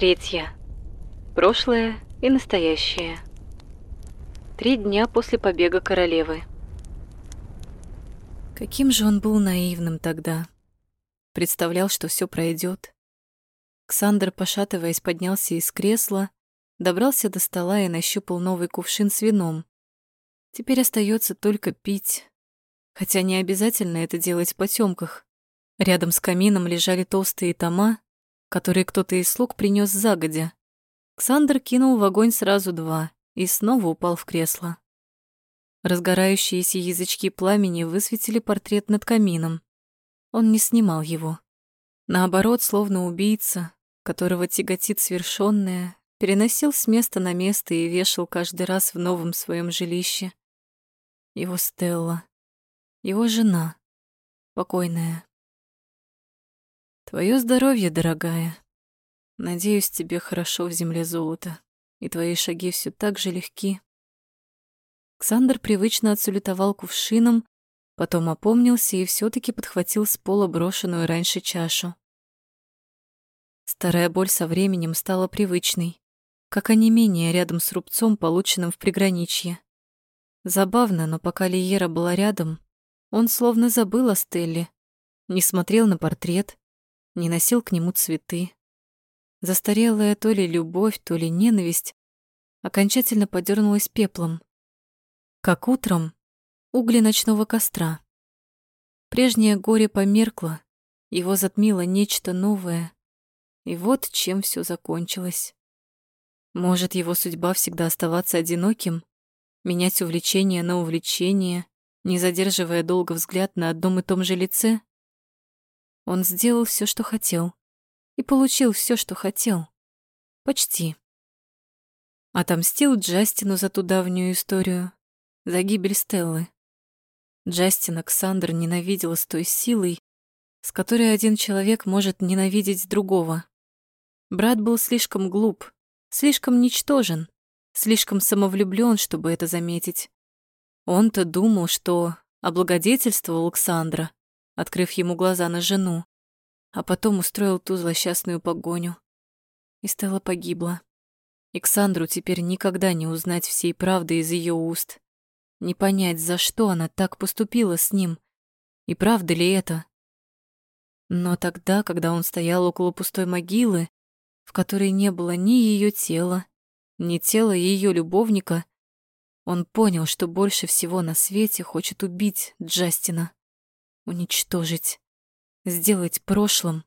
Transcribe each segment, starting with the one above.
Третья. Прошлое и настоящее. Три дня после побега королевы. Каким же он был наивным тогда. Представлял, что все пройдет. Ксандр, пошатываясь, поднялся из кресла, добрался до стола и нащупал новый кувшин с вином. Теперь остается только пить. Хотя не обязательно это делать в потемках. Рядом с камином лежали толстые тома, которые кто-то из слуг принес загодя. Ксандр кинул в огонь сразу два и снова упал в кресло. Разгорающиеся язычки пламени высветили портрет над камином. Он не снимал его. Наоборот, словно убийца, которого тяготит свершенное, переносил с места на место и вешал каждый раз в новом своем жилище. Его Стелла, его жена, покойная. Твое здоровье, дорогая. Надеюсь, тебе хорошо в земле золота, и твои шаги все так же легки. Ксандр привычно отсулетовал кувшином, потом опомнился и все таки подхватил с пола брошенную раньше чашу. Старая боль со временем стала привычной, как онемение рядом с рубцом, полученным в приграничье. Забавно, но пока Лиера была рядом, он словно забыл о Стелле, не смотрел на портрет, не носил к нему цветы. Застарелая то ли любовь, то ли ненависть окончательно подернулась пеплом. Как утром угли ночного костра. Прежнее горе померкло, его затмило нечто новое. И вот чем все закончилось. Может, его судьба всегда оставаться одиноким, менять увлечение на увлечение, не задерживая долго взгляд на одном и том же лице? Он сделал все, что хотел, и получил все, что хотел. Почти. Отомстил Джастину за ту давнюю историю, за гибель Стеллы. Джастин Оксандр ненавидел с той силой, с которой один человек может ненавидеть другого. Брат был слишком глуп, слишком ничтожен, слишком самовлюблен, чтобы это заметить. Он-то думал, что облагодетельствовал Александра, открыв ему глаза на жену, а потом устроил ту злосчастную погоню. И Стелла погибла. Александру теперь никогда не узнать всей правды из ее уст. Не понять, за что она так поступила с ним. И правда ли это? Но тогда, когда он стоял около пустой могилы, в которой не было ни ее тела, ни тела ее любовника, он понял, что больше всего на свете хочет убить Джастина уничтожить, сделать прошлым.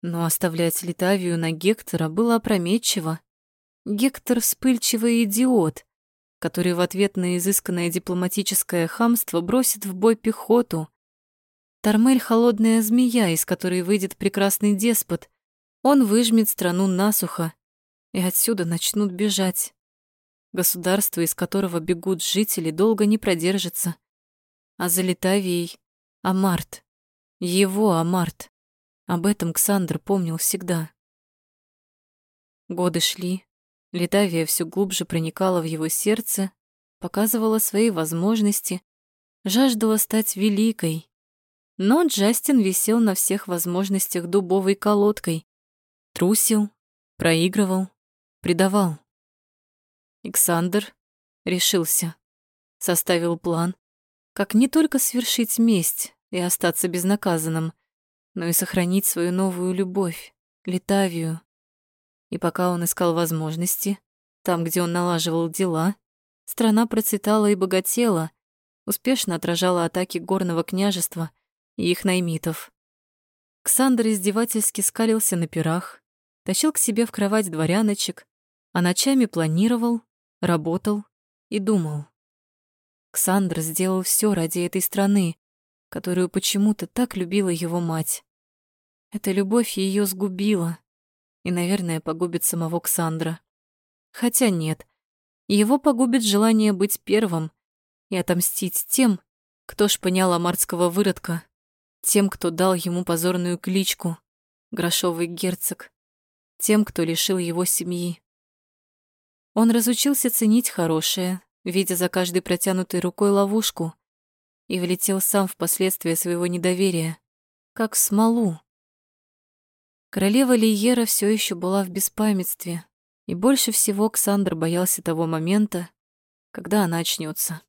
Но оставлять Литавию на Гектора было опрометчиво. Гектор — вспыльчивый идиот, который в ответ на изысканное дипломатическое хамство бросит в бой пехоту. Тормель — холодная змея, из которой выйдет прекрасный деспот. Он выжмет страну насухо, и отсюда начнут бежать. Государство, из которого бегут жители, долго не продержится а за Литавией — Амарт. Его Амарт. Об этом Ксандр помнил всегда. Годы шли, Литавия все глубже проникала в его сердце, показывала свои возможности, жаждала стать великой. Но Джастин висел на всех возможностях дубовой колодкой, трусил, проигрывал, предавал. Александр решился, составил план, как не только свершить месть и остаться безнаказанным, но и сохранить свою новую любовь, Литавию. И пока он искал возможности, там, где он налаживал дела, страна процветала и богатела, успешно отражала атаки горного княжества и их наймитов. Ксандр издевательски скалился на пирах, тащил к себе в кровать дворяночек, а ночами планировал, работал и думал. Ксандр сделал все ради этой страны, которую почему-то так любила его мать. Эта любовь ее сгубила и, наверное, погубит самого Ксандра. Хотя нет, его погубит желание быть первым и отомстить тем, кто шпынял амарского выродка, тем, кто дал ему позорную кличку «Грошовый герцог», тем, кто лишил его семьи. Он разучился ценить хорошее, видя за каждой протянутой рукой ловушку, и влетел сам в последствия своего недоверия, как в смолу. Королева Лиера все еще была в беспамятстве, и больше всего Ксандр боялся того момента, когда она очнется.